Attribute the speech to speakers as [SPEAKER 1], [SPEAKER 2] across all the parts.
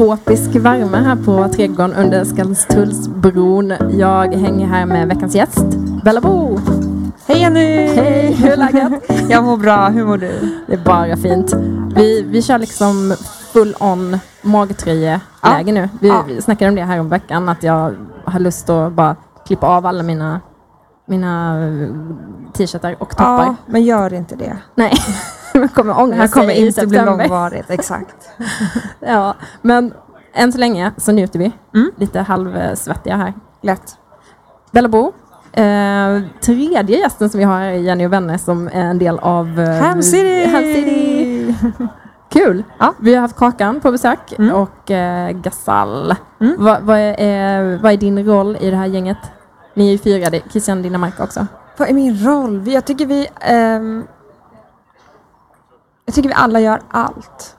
[SPEAKER 1] Tropisk värme här på trädgården under Skanstullsbron. Jag hänger här med veckans gäst, Bella Bo.
[SPEAKER 2] Hej Jenny!
[SPEAKER 1] Hej, hur är läget?
[SPEAKER 2] Jag mår bra, hur mår du?
[SPEAKER 1] Det är bara fint. Vi, vi kör liksom full on magtröjeläge
[SPEAKER 2] Ja.
[SPEAKER 1] nu. Vi,
[SPEAKER 2] Ja.
[SPEAKER 1] vi snackade om det här om veckan, att jag har lust att bara klippa av alla mina, mina eh, t-shirtar och toppar.
[SPEAKER 2] Ja, men gör inte det.
[SPEAKER 1] Nej, jag kommer
[SPEAKER 2] Det
[SPEAKER 1] ångra
[SPEAKER 2] här kommer
[SPEAKER 1] sig i
[SPEAKER 2] inte bli långvarigt, exakt.
[SPEAKER 1] Ja, men än så länge så njuter vi.
[SPEAKER 2] Mm.
[SPEAKER 1] Lite halvsvettiga här.
[SPEAKER 2] Lätt.
[SPEAKER 1] Bella Bo, eh, tredje gästen som vi har är Jenny och vänner som är en del av eh,
[SPEAKER 2] Ham City!
[SPEAKER 1] Ham City. Kul!
[SPEAKER 2] Ja.
[SPEAKER 1] Vi har haft Kakan på besök
[SPEAKER 2] Mm.
[SPEAKER 1] och eh, Gasall.
[SPEAKER 2] Mm.
[SPEAKER 1] Vad, vad, är, vad är din roll i det här gänget? Ni är ju fyra, det- Christian Dinamarca också.
[SPEAKER 2] Vad är min roll? Jag tycker vi... ehm, jag tycker vi alla gör allt.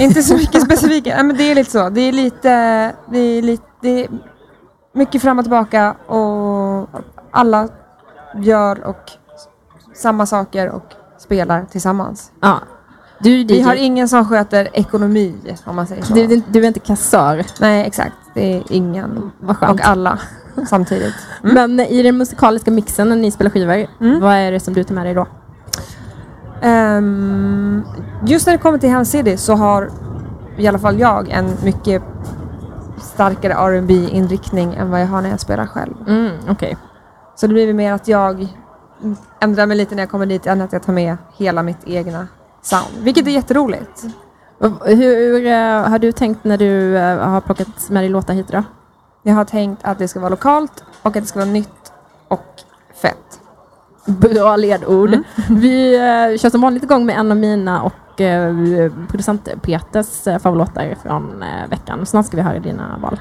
[SPEAKER 2] inte så mycket specifikt. Nej, men det är lite så. Det är lite... Det är, lite, det är mycket fram och tillbaka och alla gör och samma saker och spelar tillsammans.
[SPEAKER 1] Ja. Du DJ.
[SPEAKER 2] Vi har ingen som sköter ekonomi, om man säger så.
[SPEAKER 1] du, du, du är inte kassör.
[SPEAKER 2] Nej, exakt. Det är ingen. Och alla samtidigt. Mm.
[SPEAKER 1] Men i den musikaliska mixen när ni spelar skivor,
[SPEAKER 2] Mm.
[SPEAKER 1] vad är det som du tar med dig då?
[SPEAKER 2] Ehm, just när det kommer till Ham City så har i alla fall jag en mycket starkare rb inriktning än vad jag har när jag spelar själv.
[SPEAKER 1] Mm, Okej.
[SPEAKER 2] Så det blir väl mer att jag ändrar mig lite när jag kommer dit än att jag tar med hela mitt egna sound. Vilket är jätteroligt.
[SPEAKER 1] Hur eh, har du tänkt när du eh, har plockat med dig låtar hit då?
[SPEAKER 2] Jag har tänkt att det ska vara lokalt och att det ska vara nytt och fett.
[SPEAKER 1] Bra ledord. Vi eh, kör som vanligt igång med en av mina och eh, producent Peters eh, favoritlåtar från eh, veckan. Snart ska vi höra dina val.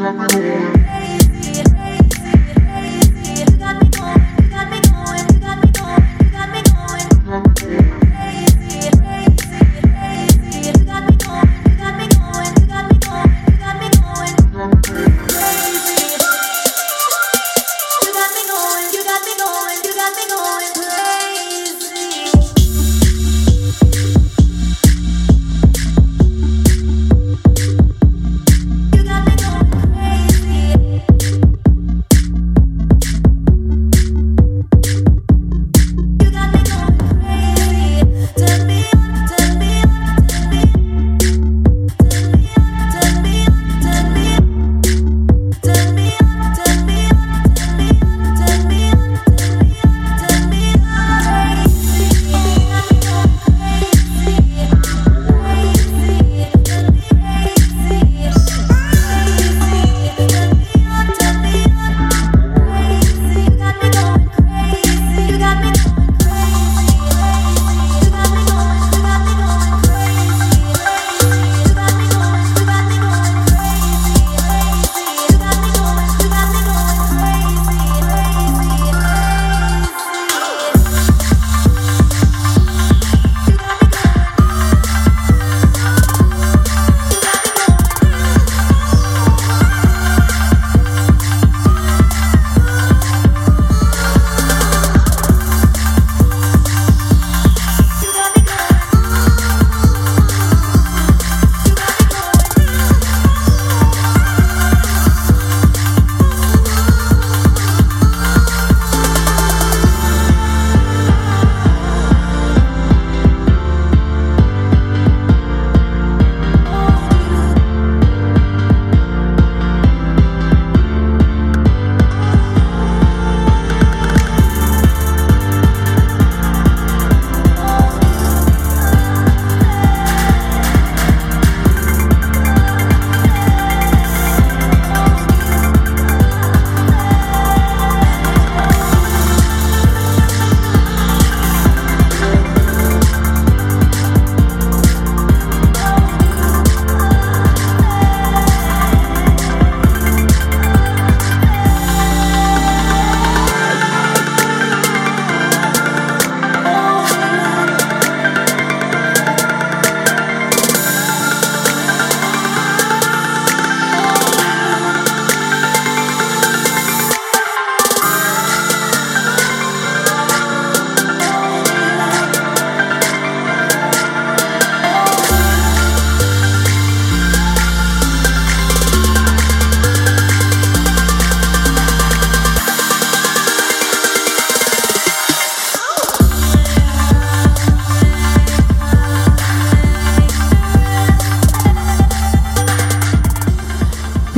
[SPEAKER 3] You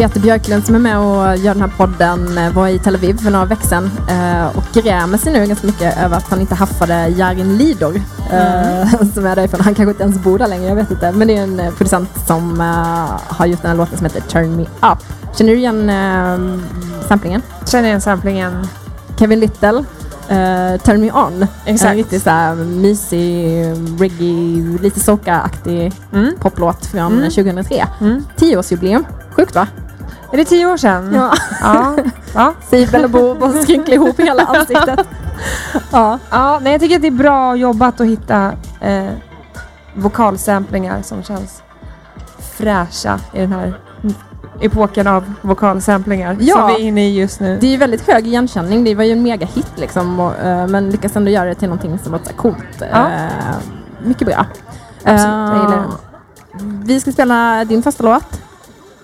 [SPEAKER 1] Peter Björklund som är med och gör den här podden eh, var i Tel Aviv för några veckor sedan eh, och grämer sig nu ganska mycket över att han inte haffade Jarin Lidor eh, som är därifrån. Han kanske inte ens bor där längre, jag vet inte. Men det är en producent som har gjort den här låten som heter Turn Me Up. Känner du igen samplingen?
[SPEAKER 2] Känner igen samplingen.
[SPEAKER 1] Kevin Little, eh, Turn Me On.
[SPEAKER 2] Exakt.
[SPEAKER 1] En riktigt såhär mysig, reggae, lite soca-aktig
[SPEAKER 2] Mm.
[SPEAKER 1] poplåt från
[SPEAKER 2] Mm.
[SPEAKER 1] 2003.
[SPEAKER 2] Mm.
[SPEAKER 1] Tioårsjubileum. Sjukt va?
[SPEAKER 2] Är det tio år sedan?
[SPEAKER 1] Ja.
[SPEAKER 2] Ja. ja.
[SPEAKER 1] Säger Bella Bo och skrynklar ihop hela ansiktet. Ja.
[SPEAKER 2] ja nej, jag tycker att det är bra jobbat att hitta eh, vokalsamplingar som känns fräscha i den här epoken av vokalsamplingar
[SPEAKER 1] Ja.
[SPEAKER 2] som vi är inne i just nu.
[SPEAKER 1] Det är ju väldigt hög igenkänning. Det var ju en megahit liksom. Och, eh, men lyckas ändå göra det till någonting som låter coolt.
[SPEAKER 2] Ja.
[SPEAKER 1] Eh, mycket bra.
[SPEAKER 2] Absolut, den.
[SPEAKER 1] vi ska spela din första låt.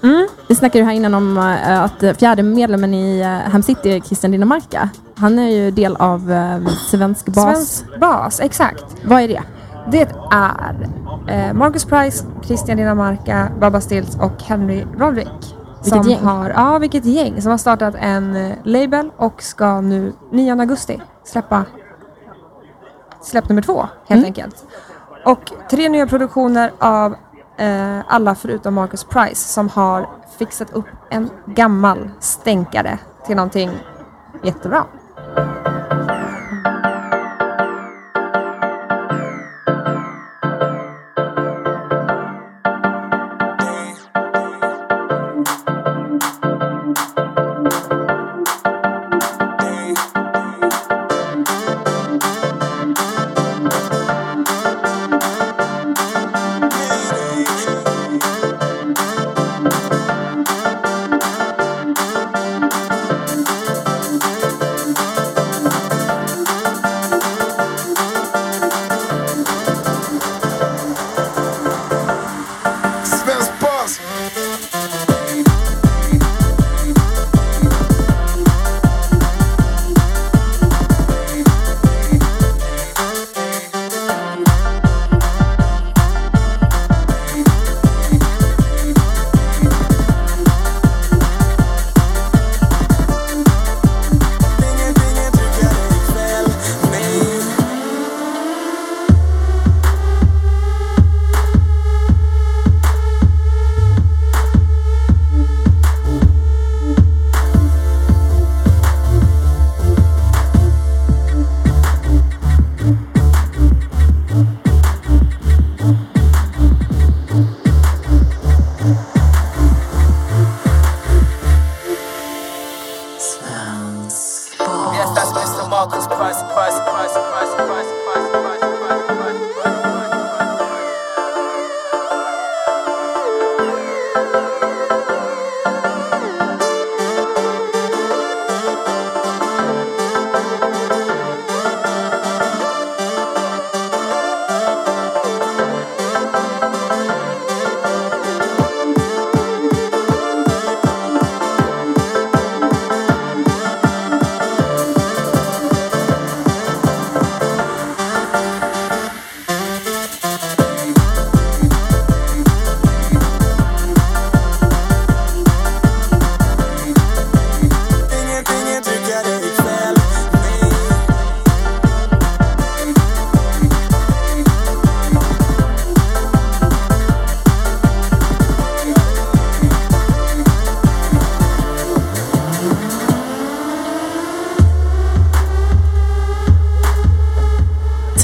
[SPEAKER 2] Mm.
[SPEAKER 1] Vi snackade ju här innan om eh, att fjärde medlemmen i uh, Ham City Christian Dinamarca. Han är ju del av uh, Svensk Bas.
[SPEAKER 2] Svensk bas, exakt.
[SPEAKER 1] Vad är det?
[SPEAKER 2] Det är eh, Marcus Price, Christian Dinamarca, Baba Stills och Henry Roderick.
[SPEAKER 1] Vilket
[SPEAKER 2] som
[SPEAKER 1] gäng.
[SPEAKER 2] Har, ja, vilket gäng. Som har startat en eh, label och ska nu 9 augusti släppa släpp nummer två helt
[SPEAKER 1] Mm.
[SPEAKER 2] enkelt. Och tre nya produktioner av eh, alla förutom Marcus Price som har fixat upp en gammal stänkare till någonting jättebra.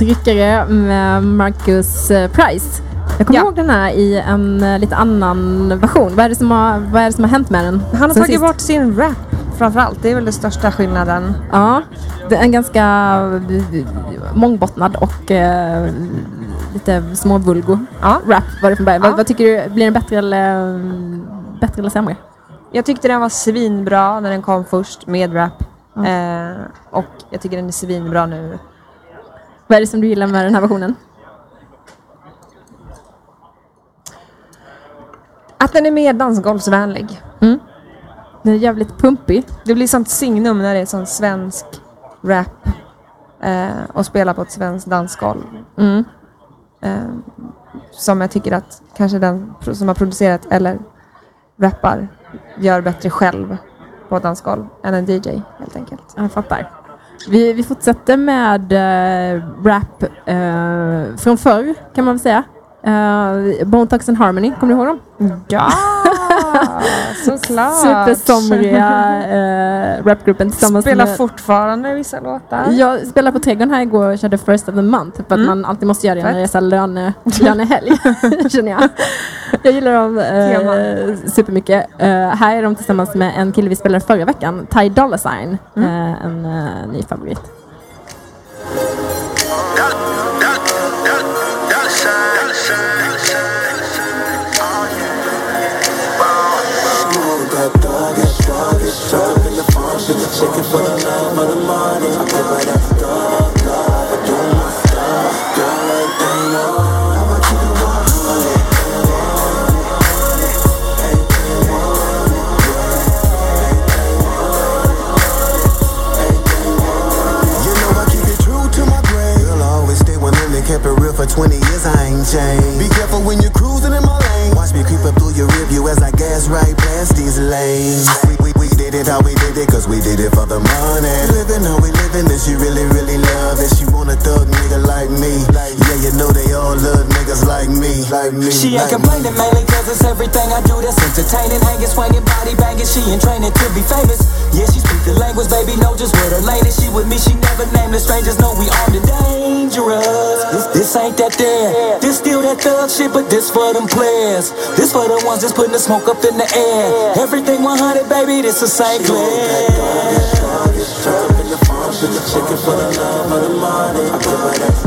[SPEAKER 1] Tryckare med Marcus eh, Price. Jag kommer
[SPEAKER 2] Ja.
[SPEAKER 1] ihåg den här i en eh, lite annan version. Vad är det som har, vad är det som har hänt med den?
[SPEAKER 2] Han har tagit
[SPEAKER 1] sist?
[SPEAKER 2] bort sin rap framförallt. Det är väl den största skillnaden.
[SPEAKER 1] Ja, det är en ganska eh, mångbottnad och eh, lite småvulgo
[SPEAKER 2] Ja.
[SPEAKER 1] rap var det från början.
[SPEAKER 2] Ja.
[SPEAKER 1] Vad, vad tycker du, blir den bättre eller, bättre eller sämre?
[SPEAKER 2] Jag tyckte den var svinbra när den kom först med rap.
[SPEAKER 1] Ja.
[SPEAKER 2] Eh, och jag tycker den är svinbra nu.
[SPEAKER 1] Vad är det som du gillar med den här versionen?
[SPEAKER 2] Att den är mer dansgolvsvänlig.
[SPEAKER 1] Den är jävligt pumpig.
[SPEAKER 2] Det blir sånt signum när det är sån svensk rap eh, och spela på ett svenskt dansgolv.
[SPEAKER 1] Mm.
[SPEAKER 2] Eh, som jag tycker att kanske den som har producerat eller rappar gör bättre själv på ett dansgolv än en DJ helt enkelt.
[SPEAKER 1] Jag fattar. Vi, vi fortsätter med äh, rap äh, från förr kan man väl säga. Uh, Bone Thugs and Harmony, kommer du ihåg dem?
[SPEAKER 2] Ja, såklart!
[SPEAKER 1] Supersomriga uh, rapgruppen tillsammans
[SPEAKER 2] Spelar
[SPEAKER 1] med...
[SPEAKER 2] fortfarande vissa låtar.
[SPEAKER 1] Jag spelade på Trädgården här igår och körde First of the Month för att
[SPEAKER 2] Mm.
[SPEAKER 1] man alltid måste göra det när det är löne, lönehelg. känner jag. Jag gillar dem uh, supermycket. Uh, här är de tillsammans med en kille vi spelade förra veckan, Ty Dolla Sign.
[SPEAKER 2] Mm.
[SPEAKER 1] Uh, en uh, ny favorit.
[SPEAKER 3] Should be checking for the night, for the morning. I play by that stuff. dog. I do my stuff, girl. It ain't on. I'ma keep it 100. Kept it real for 20 years, I ain't changed. Be careful when you're cruising in my lane. Watch me creep up through your rearview as I gas right past these lanes. We, we, did it how we did it, cause we did it for the money. Living how we living, and she really, really love it. She want a thug nigga like me. Like Yeah, you know they all love niggas like me. Like me.
[SPEAKER 4] She ain't
[SPEAKER 3] like
[SPEAKER 4] complaining mainly cause it's everything I do that's entertaining. Hanging, swinging, body banging. She ain't training to be famous. Yeah, she speak the language, baby, know just where the lane is. She with me, she never named the strangers. Know we armed and dangerous. This, this ain't that there. This still that thug shit, but this for them players. This for the ones that's putting the smoke up in the air. Everything 100, baby, this is
[SPEAKER 5] she want that dog, up in the farm, put the chicken for the love of money. I give her that.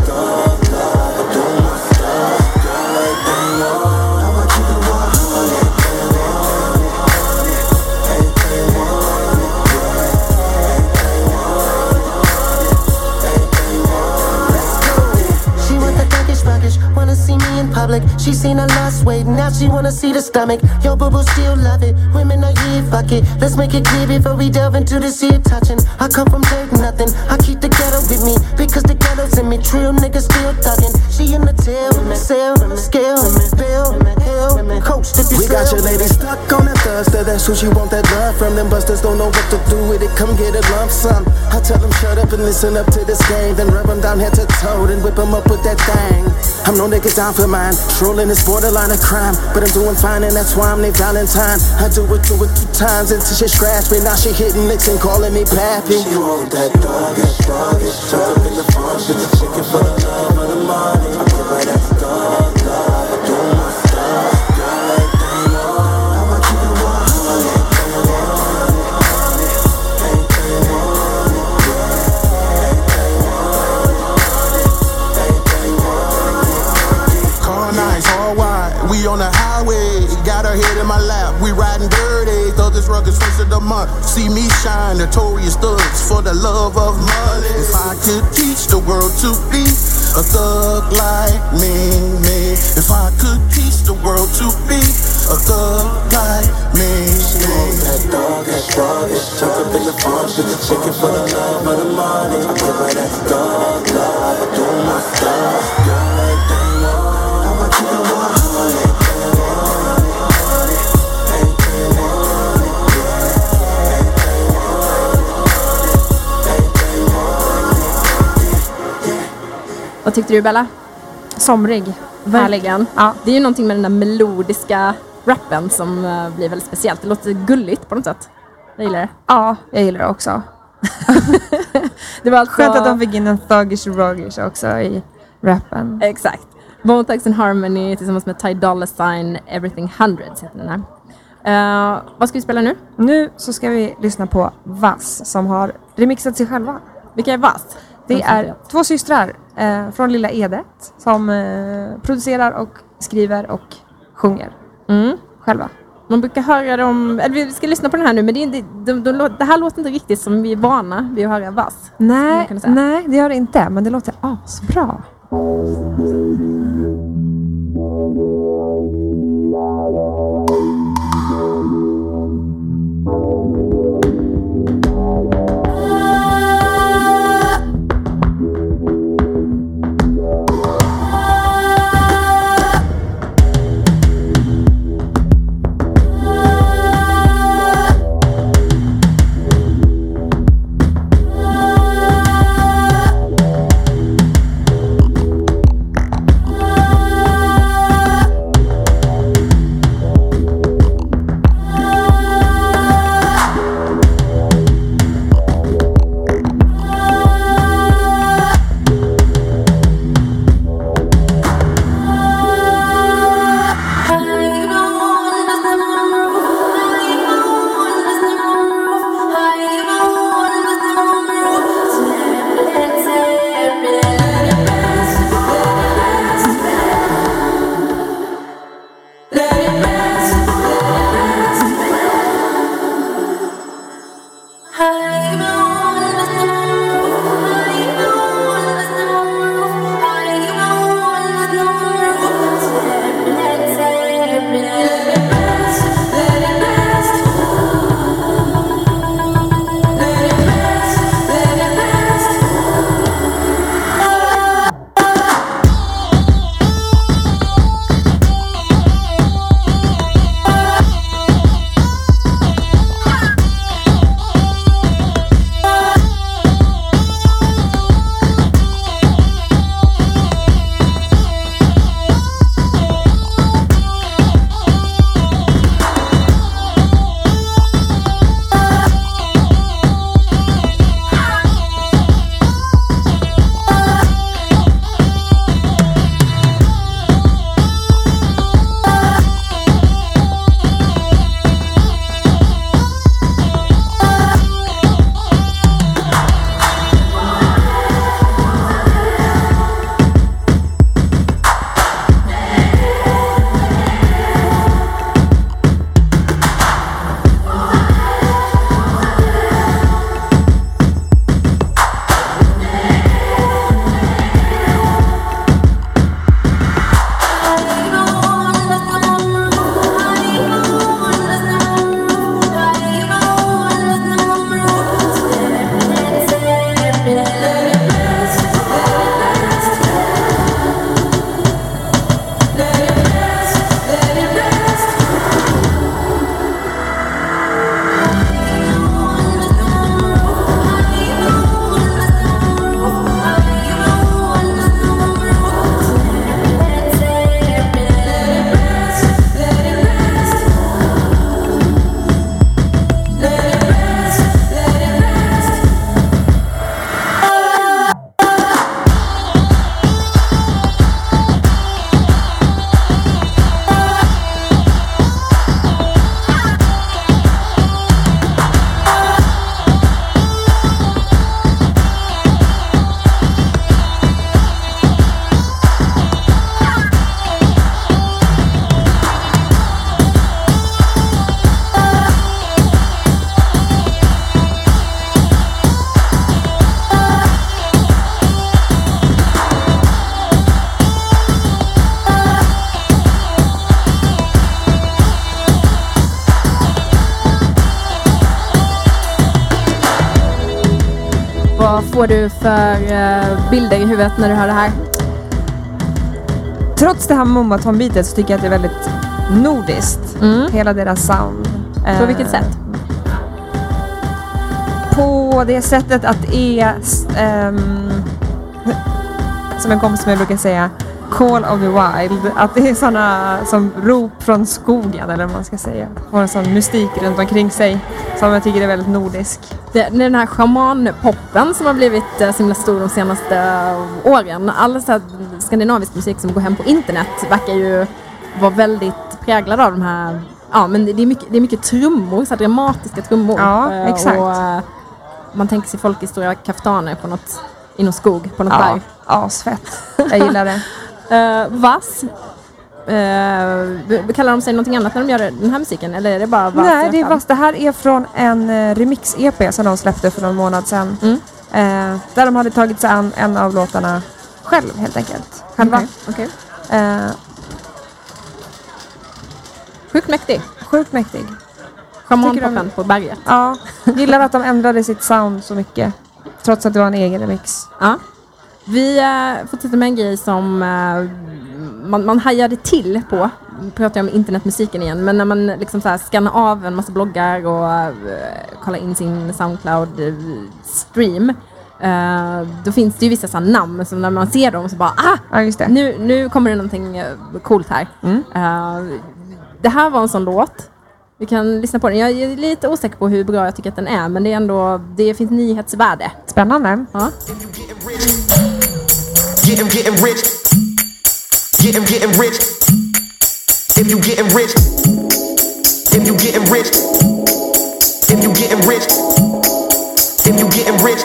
[SPEAKER 5] She seen a wanna see the stomach. Yo, boo boo still love it. Women are yeah, fuck it. Let's make it clear before we delve into this here touching. I come from dirt, nothing. I keep the ghetto with me because the ghetto's in me. True niggas still thugging. She in the tail, sell, scale, bill, hill, coach
[SPEAKER 3] We got your lady stuck on that thirster. That's who she want that love from. Them busters don't know what to do with it. Come get a lump sum. I tell them shut up and listen up to this game. Then rub them down head to toe. Then whip them up with that thing. I'm no nigga down for mine. Trolling is borderline of crime. But I'm doing fine and that's why I'm named Valentine. I do it, do it two times until she scratch me. Now she hitting licks and calling me pappy. She want that dog, that dog. Jump up in the farm, shit the chicken for the love of the money. First of the month. See me shine, notorious thugs for the love of money. If I could teach the world to be a thug like me, me. If I could teach the world to be a thug like me, me. That dog, that dog, it's jump up in the farm, shit the chicken for the love of the money. I give her that dog, love, do my stuff. Like they know,
[SPEAKER 1] Vad tyckte du Bella?
[SPEAKER 2] Somrig.
[SPEAKER 1] Verkligen.
[SPEAKER 2] Ja.
[SPEAKER 1] Det är ju någonting med den där melodiska rappen som eh, blir väldigt speciellt. Det låter gulligt på något sätt. Jag gillar det.
[SPEAKER 2] Ja, jag gillar det också.
[SPEAKER 1] Det var alltså...
[SPEAKER 2] Skönt att de fick in en thuggish ruggish också i rappen.
[SPEAKER 1] Exakt. Bone Thugs and Harmony tillsammans med Ty Dolla Sign, Everything Hundreds heter den här. Eh, vad ska vi spela nu?
[SPEAKER 2] Nu så ska vi lyssna på Vass som har remixat sig själva.
[SPEAKER 1] Vilka är Vass?
[SPEAKER 2] Det är två systrar eh, från lilla Edet som eh, producerar och skriver och sjunger
[SPEAKER 1] Mm.
[SPEAKER 2] själva.
[SPEAKER 1] Man brukar höra dem, eller vi ska lyssna på den här nu, men det, är, inte- de, det här låter inte riktigt som vi är vana vid att höra Vass.
[SPEAKER 2] Nej, nej, det gör det inte, men det låter asbra.
[SPEAKER 6] Thank
[SPEAKER 1] får du för eh, bilder i huvudet när du hör det här?
[SPEAKER 2] Trots det här mumbaton-bitet så tycker jag att det är väldigt nordiskt.
[SPEAKER 1] Mm.
[SPEAKER 2] Hela deras sound.
[SPEAKER 1] På
[SPEAKER 2] Eh,
[SPEAKER 1] vilket sätt?
[SPEAKER 2] På det sättet att det är, s- ehm, som en kompis med brukar säga, Call of the Wild. Att det är sådana som rop från skogen eller vad man ska säga. Får en sån mystik runt omkring sig som jag tycker är väldigt nordisk.
[SPEAKER 1] Det, den här schamanpoppen som har blivit eh, så himla stor de senaste eh, åren. All så skandinavisk musik som går hem på internet verkar ju vara väldigt präglad av de här Ja men det är mycket, det är mycket trummor, så dramatiska trummor.
[SPEAKER 2] Ja,
[SPEAKER 1] Eh,
[SPEAKER 2] exakt.
[SPEAKER 1] Och, man tänker sig folk i stora kaftaner på något, i någon skog, på något
[SPEAKER 2] Ja,
[SPEAKER 1] berg.
[SPEAKER 2] asfett. Jag gillar det.
[SPEAKER 1] Uh, vass. Uh, kallar de sig någonting annat när de gör den här musiken? Eller är det bara vass?
[SPEAKER 2] Nej, det är vass. Det här är från en eh, remix-EP som de släppte för någon månad sedan.
[SPEAKER 1] Mm.
[SPEAKER 2] Eh, där de hade tagit sig an en av låtarna själv helt enkelt. Själva.
[SPEAKER 1] Okej.
[SPEAKER 2] Eh,
[SPEAKER 1] Sjukt mäktig.
[SPEAKER 2] sjukt mäktig.
[SPEAKER 1] Schamanpoppen på berget.
[SPEAKER 2] Ja, gillar att de ändrade sitt sound så mycket. Trots att det var en egen remix.
[SPEAKER 1] Ja. Vi uh, fortsätter med en grej som eh, man, man hajade till på. Nu pratar jag om internetmusiken igen. Men när man liksom så här skannar av en massa bloggar och uh, kollar in sin Soundcloud-stream. då finns det ju vissa så här namn som när man ser dem så bara ah!
[SPEAKER 2] Ja, just det.
[SPEAKER 1] Nu, nu kommer det någonting eh, coolt här.
[SPEAKER 2] Mm.
[SPEAKER 1] Eh, det här var en sån låt. Vi kan lyssna på den. Jag är lite osäker på hur bra jag tycker att den är. Men det är ändå, det finns nyhetsvärde.
[SPEAKER 2] Spännande.
[SPEAKER 1] Ja.
[SPEAKER 3] Get him getting rich. Get him getting rich. If you getting rich. If you getting rich. If you getting rich. If you getting rich.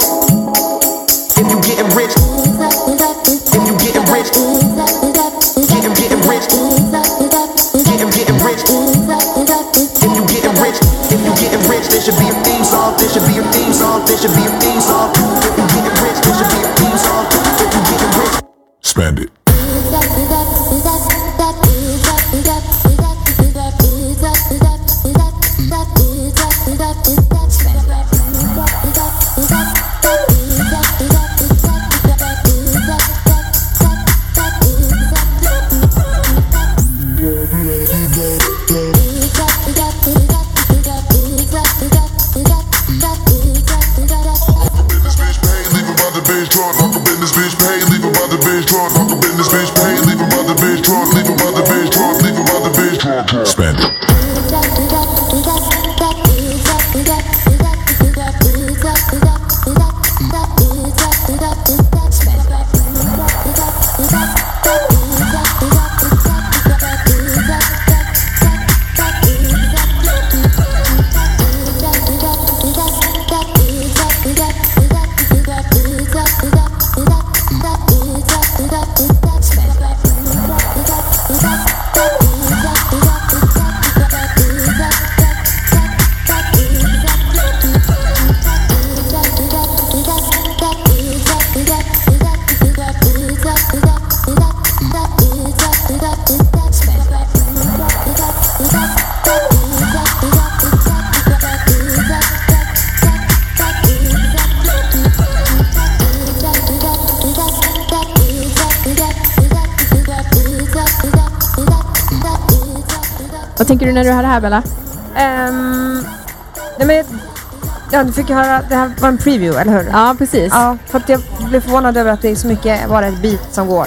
[SPEAKER 3] If you getting rich. If you getting rich. Get him getting rich. Get him getting rich. If you getting rich. If you getting rich. There should be a theme song. There should be a theme song. There should be a theme song. If you getting rich. There should be
[SPEAKER 1] expanded. Du när du hör det här Bella?
[SPEAKER 2] Um, nej men, ja, du fick höra, det här var en preview, eller hur?
[SPEAKER 1] Ja, precis.
[SPEAKER 2] Ja, för att jag blev förvånad över att det är så mycket bara ett beat som går.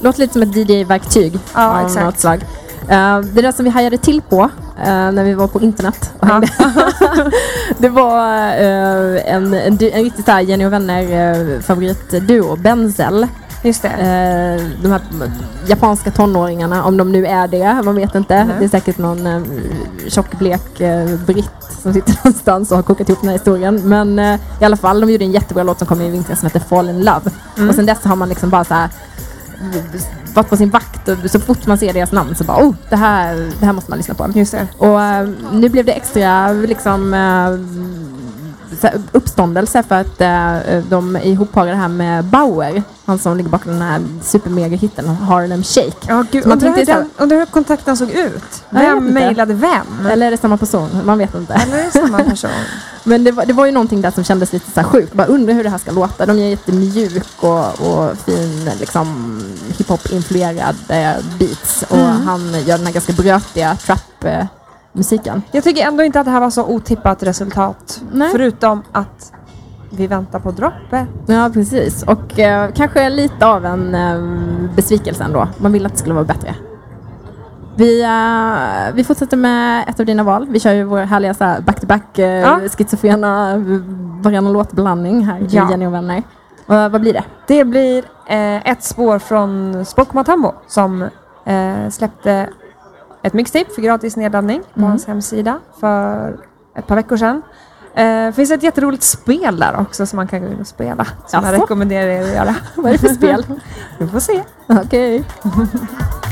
[SPEAKER 1] Låter lite som ett DJ-verktyg
[SPEAKER 2] Ja,
[SPEAKER 1] av
[SPEAKER 2] exakt.
[SPEAKER 1] något slag. Eh, det där som vi hajade till på eh, när vi var på internet och hängde. det var eh, en, en, en här Jenny och vänner uh, favoritduo, Benzel.
[SPEAKER 2] Just det.
[SPEAKER 1] Eh, de här japanska tonåringarna, om de nu är det, man vet inte.
[SPEAKER 2] Nej.
[SPEAKER 1] Det är säkert någon uh, tjock, blek uh, britt som sitter någonstans och har kokat ihop den här historien. Men eh, i alla fall, de gjorde en jättebra låt som kom i vintras som heter Fall in Love.
[SPEAKER 2] Mm.
[SPEAKER 1] Och sen dess har man liksom bara så här varit på sin vakt och så fort man ser deras namn så bara oh, det här, det här måste man lyssna på.
[SPEAKER 2] Just det.
[SPEAKER 1] Och eh, nu blev det extra liksom uh, uppståndelse för att eh, de ihopparade här med Bauer. Han som ligger bakom den här supermega-hitten Harlem Shake.
[SPEAKER 2] Ja, gud,
[SPEAKER 1] man
[SPEAKER 2] undrar, hur den, undrar hur kontakten såg ut. Vem mejlade vem?
[SPEAKER 1] Eller är det samma person? Man vet inte.
[SPEAKER 2] Eller är det samma person?
[SPEAKER 1] Men det var, det var ju någonting där som kändes lite så här sjukt. Bara undrar hur det här ska låta. De är jättemjuk och, och fin liksom hiphop-influerad eh, beats. Och
[SPEAKER 2] Mm.
[SPEAKER 1] han gör den här ganska brötiga trap-musiken.
[SPEAKER 2] Jag tycker ändå inte att det här var så otippat resultat.
[SPEAKER 1] Nej.
[SPEAKER 2] Förutom att vi väntar på droppet.
[SPEAKER 1] Ja, precis. Och eh, kanske lite av en eh, besvikelse ändå. Man ville att det skulle vara bättre. Vi, eh, vi fortsätter med ett av dina val. Vi kör ju vår härliga så här, back-to-back eh,
[SPEAKER 2] Ja.
[SPEAKER 1] schizofrena eh, varannan låt-blandning här
[SPEAKER 2] Ja.
[SPEAKER 1] i Jenny och vänner. Och, vad blir det?
[SPEAKER 2] Det blir eh, ett spår från Spock Matambo som eh, släppte ett mixtape för gratis nedladdning på hans hemsida för ett par veckor sedan. Eh, Det finns ett jätteroligt spel där också som man kan gå in och spela. Som jag
[SPEAKER 1] Jaså?
[SPEAKER 2] rekommenderar er att göra.
[SPEAKER 1] Vad är det för spel?
[SPEAKER 2] Vi får se.
[SPEAKER 1] Okej.
[SPEAKER 7] pretty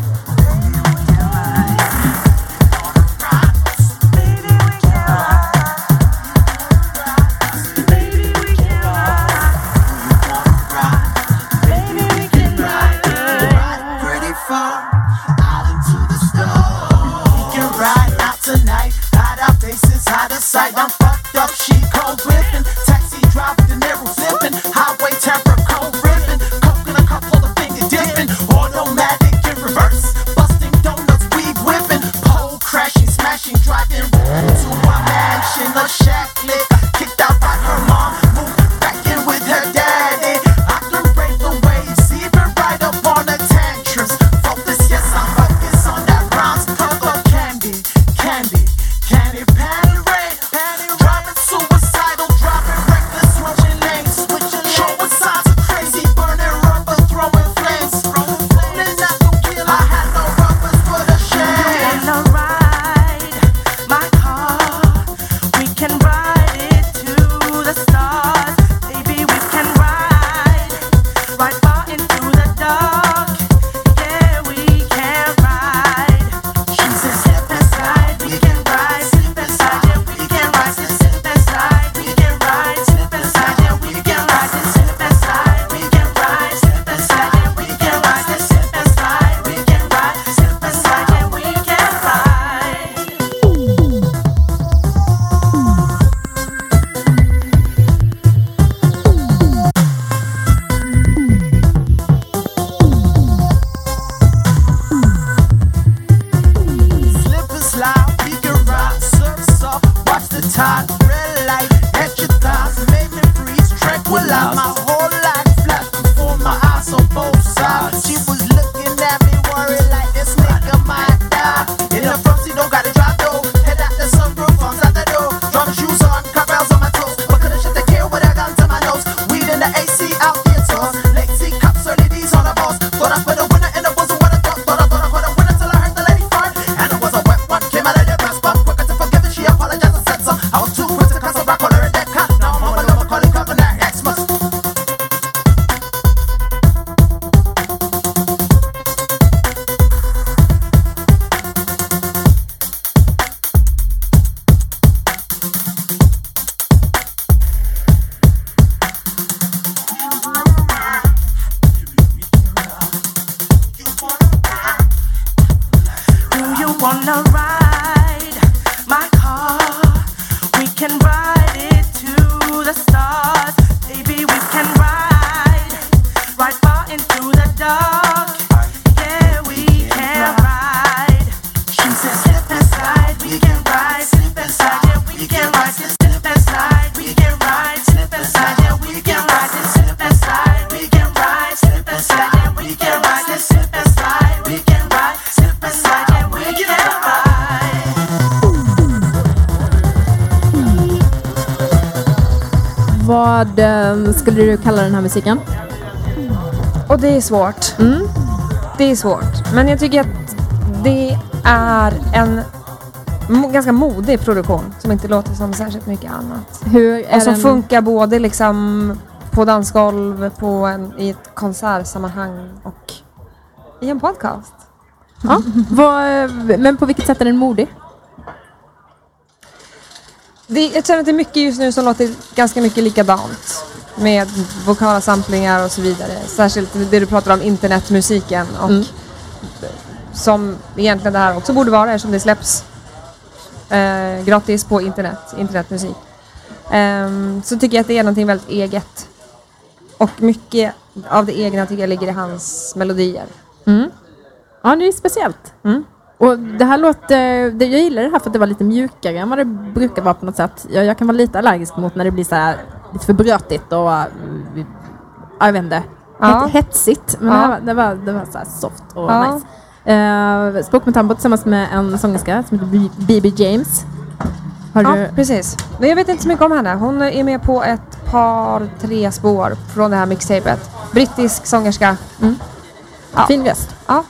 [SPEAKER 1] Vad eh, skulle du kalla den här musiken?
[SPEAKER 2] Och det är svårt. Det är svårt. Men jag tycker att det är en ganska modig produktion som inte låter som särskilt mycket annat. Och som
[SPEAKER 1] den...
[SPEAKER 2] funkar både liksom på dansgolv, på en, i ett konsertsammanhang och i en podcast.
[SPEAKER 1] Ja. Vad, men på vilket sätt är den modig?
[SPEAKER 2] Det, jag känner att det är mycket just nu som låter ganska mycket likadant. Med vokala samplingar och så vidare. Särskilt det du pratar om, internetmusiken. Och Som egentligen det här också borde vara eftersom det släpps eh, gratis på internet, internetmusik. Ehm, så tycker jag att det är någonting väldigt eget. Och mycket av det egna tycker jag ligger i hans melodier.
[SPEAKER 1] Ja, det är speciellt.
[SPEAKER 2] Mm.
[SPEAKER 1] Och det här låter, det, jag gillar det här för att det var lite mjukare än vad det brukar vara på något sätt. Jag, jag kan vara lite allergisk mot när det blir så här lite för brötigt och ja, jag vet inte,
[SPEAKER 2] Ja.
[SPEAKER 1] het, hetsigt. Men
[SPEAKER 2] Ja.
[SPEAKER 1] det, här, var- det var, det var så här soft och
[SPEAKER 2] Ja.
[SPEAKER 1] nice. Uh, Spoke med Tambo tillsammans med en sångerska som heter B.B. James. Har
[SPEAKER 2] Ja,
[SPEAKER 1] du?
[SPEAKER 2] precis. Men jag vet inte så mycket om henne. Hon är med på ett par, tre spår från det här mixtapet. Brittisk sångerska. Ja.
[SPEAKER 1] Fin röst.
[SPEAKER 2] Ja.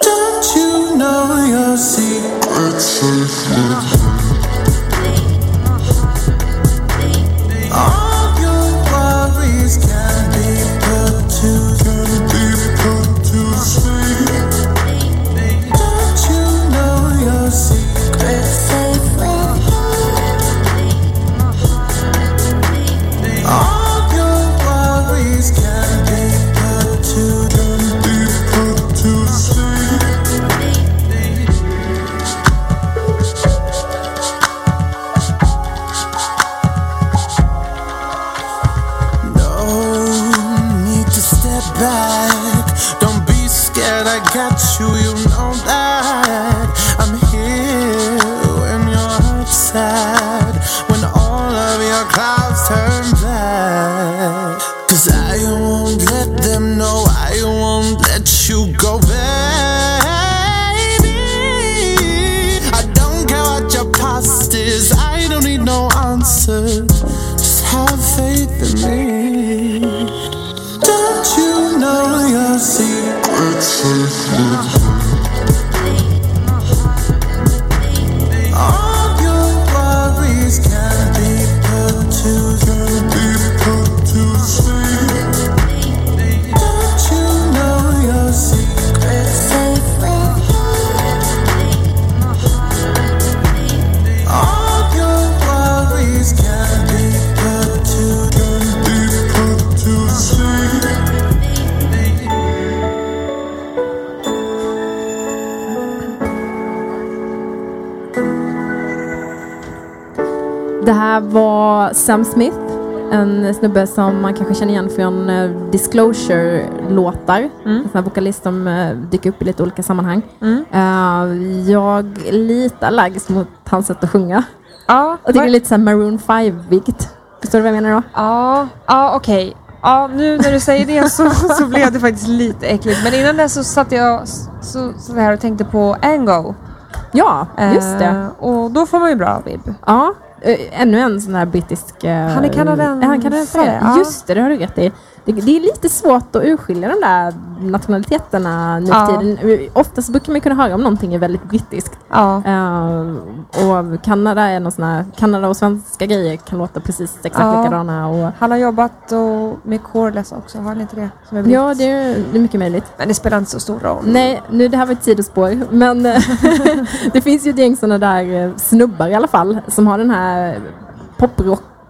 [SPEAKER 3] Don't you know your secrets? All
[SPEAKER 1] var Sam Smith, en snubbe som man kanske känner igen från eh, Disclosure-låtar. En sån här vokalist som eh, dyker upp i lite olika sammanhang. Eh, jag är lite allergisk mot hans sätt att sjunga.
[SPEAKER 2] Ja,
[SPEAKER 1] Jag tycker
[SPEAKER 2] var-
[SPEAKER 1] det är lite så Maroon 5-vigt. Förstår du vad jag menar då?
[SPEAKER 2] Ja, ja okej. Ja, nu när du säger det så, så blev det faktiskt lite äckligt. Men innan det så satt jag så, så här och tänkte på Ango.
[SPEAKER 1] Ja, just det.
[SPEAKER 2] Eh, och då får man ju bra vibb.
[SPEAKER 1] Ja, ännu en sån här brittisk... eh,
[SPEAKER 2] Han är kanadensare,
[SPEAKER 1] han kanadensare?
[SPEAKER 2] ja.
[SPEAKER 1] Just det, det har du rätt i. Det, det är lite svårt att urskilja de där nationaliteterna nu
[SPEAKER 2] Ja.
[SPEAKER 1] tiden. Oftast brukar man kunna höra om någonting är väldigt brittiskt.
[SPEAKER 2] Ja.
[SPEAKER 1] Eh, och Kanada är någon sån här, Kanada och svenska grejer kan låta precis exakt
[SPEAKER 2] Ja.
[SPEAKER 1] likadana. Och,
[SPEAKER 2] Han har jobbat och med Coreless också, har han inte det? Som är
[SPEAKER 1] ja, det är, det är mycket möjligt.
[SPEAKER 2] Men det spelar inte så stor roll.
[SPEAKER 1] Nej, nu det här var ett sidospår. Men eh, det finns ju ett gäng sådana där eh, snubbar i alla fall som har den här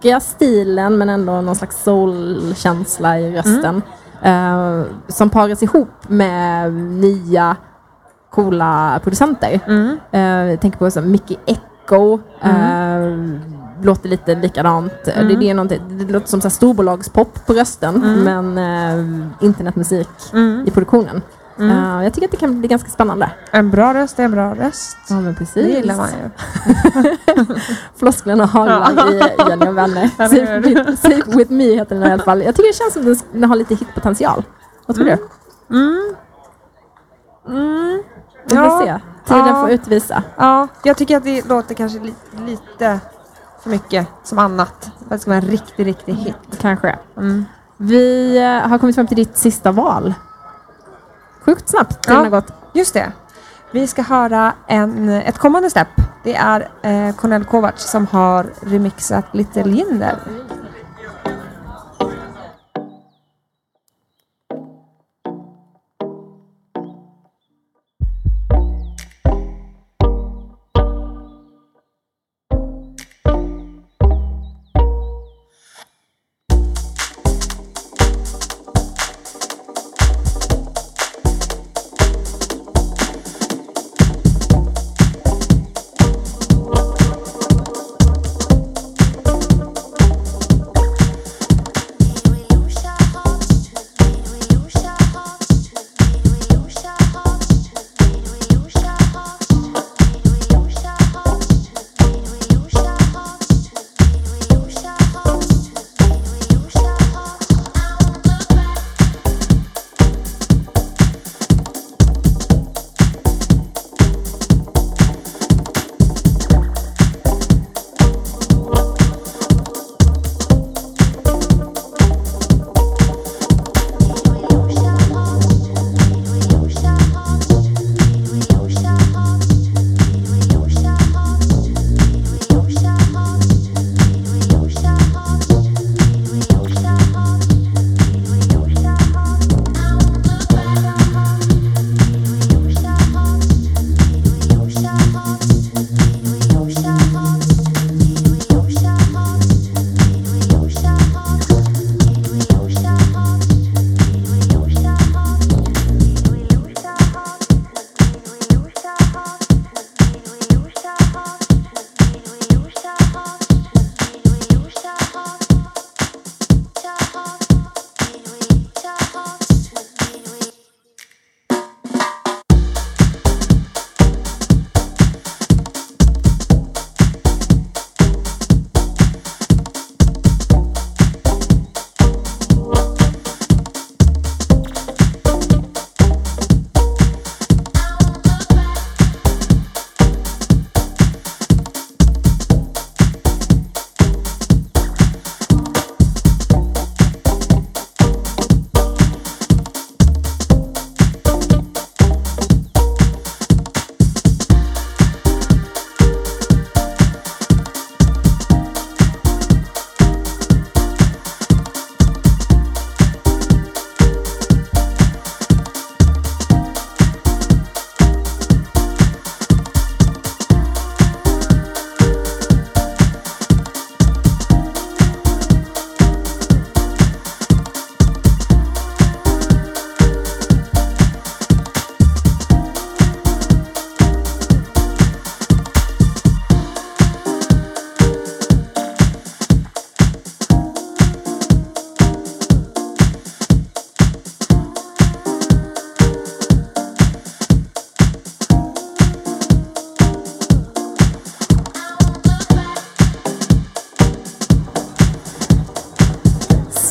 [SPEAKER 1] poprockiga stilen men ändå någon slags soulkänsla i rösten. Eh, som paras ihop med nya coola producenter. Eh, jag tänker på som Mickey Echo. eh, Låter lite likadant. Det, det, är det låter som så här storbolagspop på rösten men eh, internetmusik i produktionen. Eh, jag tycker att det kan bli ganska spännande.
[SPEAKER 2] En bra röst är en bra röst.
[SPEAKER 1] Ja men
[SPEAKER 2] Det
[SPEAKER 1] precis.
[SPEAKER 2] gillar man ju.
[SPEAKER 1] Flosklerna haglar i Jenny och vänner. Safe with, Safe with me heter den i alla fall. Jag tycker det känns som den, den har lite hitpotential. Vad tror du?
[SPEAKER 2] Mm. Mm.
[SPEAKER 1] Vi får
[SPEAKER 2] Ja.
[SPEAKER 1] se. Tiden
[SPEAKER 2] Ja.
[SPEAKER 1] får utvisa.
[SPEAKER 2] Ja, jag tycker att det låter kanske li lite för mycket som annat. Att det ska vara en riktig, riktig hit.
[SPEAKER 1] Kanske.
[SPEAKER 2] Mm.
[SPEAKER 1] Vi eh, har kommit fram till ditt sista val. Sjukt snabbt tiden
[SPEAKER 2] Ja.
[SPEAKER 1] har gått.
[SPEAKER 2] Just det. Vi ska höra en, ett kommande step. Det är eh, Cornel Kovacs som har remixat Little Jinder.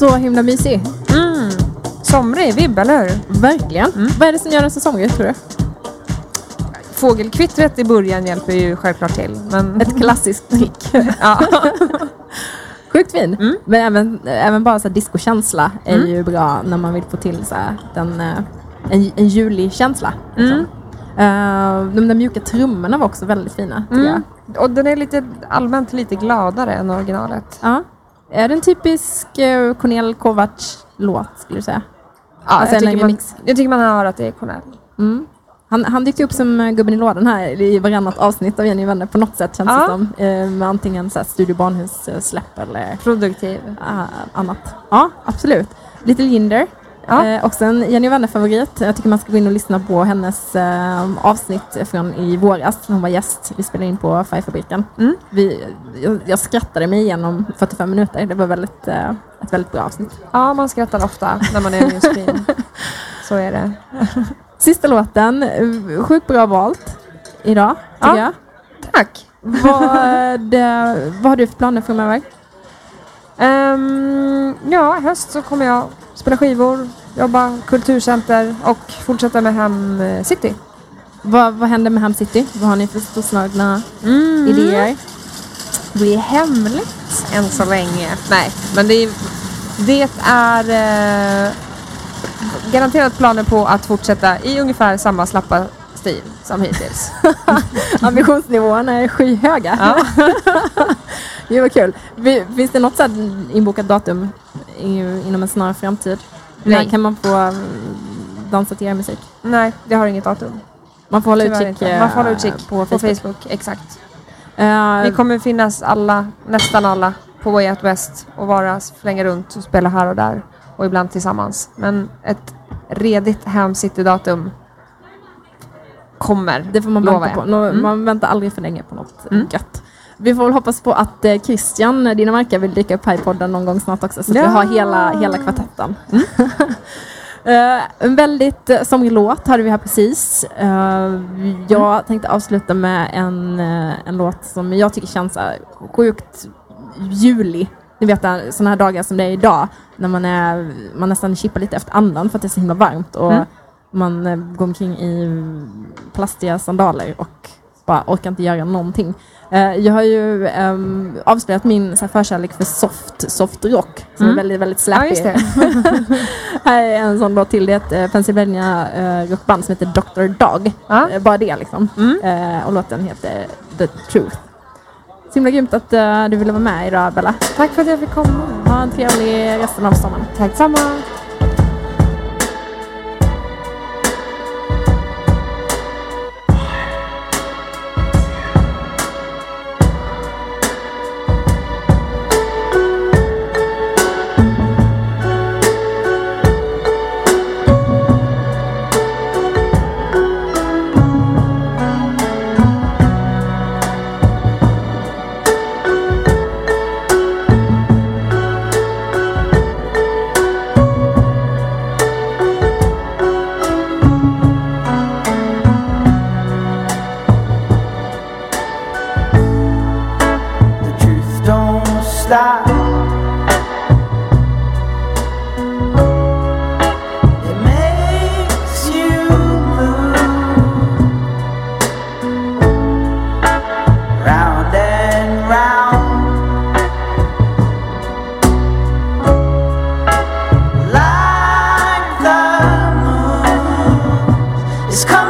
[SPEAKER 1] Så himla mysig.
[SPEAKER 2] Mm. Somrig vibb, eller hur?
[SPEAKER 1] Verkligen.
[SPEAKER 2] Mm.
[SPEAKER 1] Vad är det som gör den så somrig tror du?
[SPEAKER 2] Fågelkvittret i början hjälper ju självklart till. Men...
[SPEAKER 1] Ett klassiskt trick.
[SPEAKER 2] ja.
[SPEAKER 1] Sjukt fin.
[SPEAKER 2] Mm.
[SPEAKER 1] Men även, även bara så här discokänsla är ju bra när man vill få till så här, den, eh, en, en julig känsla. Liksom. Eh, de där mjuka trummorna var också väldigt fina.
[SPEAKER 2] Mm. Och den är lite allmänt lite gladare än originalet.
[SPEAKER 1] Ja. Är det en typisk uh, Cornel Kovacs-låt skulle du säga?
[SPEAKER 2] Ja,
[SPEAKER 1] Alltså
[SPEAKER 2] jag, tycker man, jag tycker man hör att det är Cornell.
[SPEAKER 1] Mm. Han, han dyker upp som eh, gubben i lådan här i varannat avsnitt av Jenny vänner på något sätt känns
[SPEAKER 2] Ja.
[SPEAKER 1] det som. Eh, med antingen så här Studio Barnhus eh, släpp eller
[SPEAKER 2] Produktiv.
[SPEAKER 1] ah, annat. Ja, absolut. Little Jinder.
[SPEAKER 2] Ja.
[SPEAKER 1] Eh, också en Jenny och vänner-favorit. Jag tycker man ska gå in och lyssna på hennes eh, avsnitt från i våras. när Hon var gäst. Vi spelade in på Färgfabriken.
[SPEAKER 2] Mm.
[SPEAKER 1] Vi, jag, jag skrattade mig igenom 45 minuter. Det var väldigt, eh, ett väldigt bra avsnitt.
[SPEAKER 2] Ja, man skrattar ofta när man är newscreen. Så är det.
[SPEAKER 1] Sista låten, sjukt bra valt idag tycker
[SPEAKER 2] Ja.
[SPEAKER 1] jag.
[SPEAKER 2] Tack!
[SPEAKER 1] Vad, eh, vad har du för planer framöver?
[SPEAKER 2] Ehm, ja, höst så kommer jag spela skivor, jobba kulturcenter och fortsätta med Hem eh, City.
[SPEAKER 1] Vad, vad händer med Ham City? Vad har ni för storslagna
[SPEAKER 2] Mm.
[SPEAKER 1] idéer?
[SPEAKER 2] Det är hemligt än så länge. Nej, men det är, det är eh, garanterat planer på att fortsätta i ungefär samma slappa stil som hittills.
[SPEAKER 1] Ambitionsnivåerna är skyhöga.
[SPEAKER 2] Ja.
[SPEAKER 1] det var kul. Finns det något så inbokat datum inom en snar framtid?
[SPEAKER 2] Nej.
[SPEAKER 1] När kan man få mm, dansa till er musik?
[SPEAKER 2] Nej, det har inget datum.
[SPEAKER 1] Man får hålla
[SPEAKER 2] Tyvärr
[SPEAKER 1] utkik,
[SPEAKER 2] inte. Man får hålla
[SPEAKER 1] eh,
[SPEAKER 2] utkik
[SPEAKER 1] på
[SPEAKER 2] på
[SPEAKER 1] Facebook.
[SPEAKER 2] Facebook. Exakt.
[SPEAKER 1] Eh,
[SPEAKER 2] Vi kommer finnas alla, nästan alla, på Way Out West och vara, flänga runt och spela här och där och ibland tillsammans. Men ett redigt Hem City-datum kommer,
[SPEAKER 1] Det får man vänta på. Nå-
[SPEAKER 2] Mm.
[SPEAKER 1] Man väntar aldrig för länge på något
[SPEAKER 2] Mm.
[SPEAKER 1] gött. Vi får väl hoppas på att eh, Christian Dinamarca vill dyka upp här i podden någon gång snart också. Så att
[SPEAKER 2] Ja.
[SPEAKER 1] vi har hela, hela kvartetten. Eh, en väldigt uh, somrig låt hade vi här precis. Eh, jag tänkte avsluta med en, eh, en låt som jag tycker känns uh, sjukt julig. Ni vet sådana här dagar som det är idag. När man, är, man nästan kippar lite efter andan för att det är så himla varmt. Och
[SPEAKER 2] Mm.
[SPEAKER 1] man eh, går omkring i plastiga sandaler och bara orkar inte göra någonting. Eh, jag har ju um, avslöjat min så här, förkärlek för soft, soft rock som
[SPEAKER 2] Mm.
[SPEAKER 1] är väldigt, väldigt
[SPEAKER 2] Ja,
[SPEAKER 1] slappig.
[SPEAKER 2] det.
[SPEAKER 1] Här är en sån låt till. Det är ett eh, Pennsylvania uh, rockband som heter Dr. Dog.
[SPEAKER 2] Ja.
[SPEAKER 1] Eh, bara det liksom.
[SPEAKER 2] Mm.
[SPEAKER 1] Och låten heter The Truth. Så himla grymt att du ville vara med idag Bella.
[SPEAKER 2] Tack för att jag fick komma.
[SPEAKER 1] Ha en trevlig resten av sommaren.
[SPEAKER 2] Tack samma.
[SPEAKER 7] It's coming.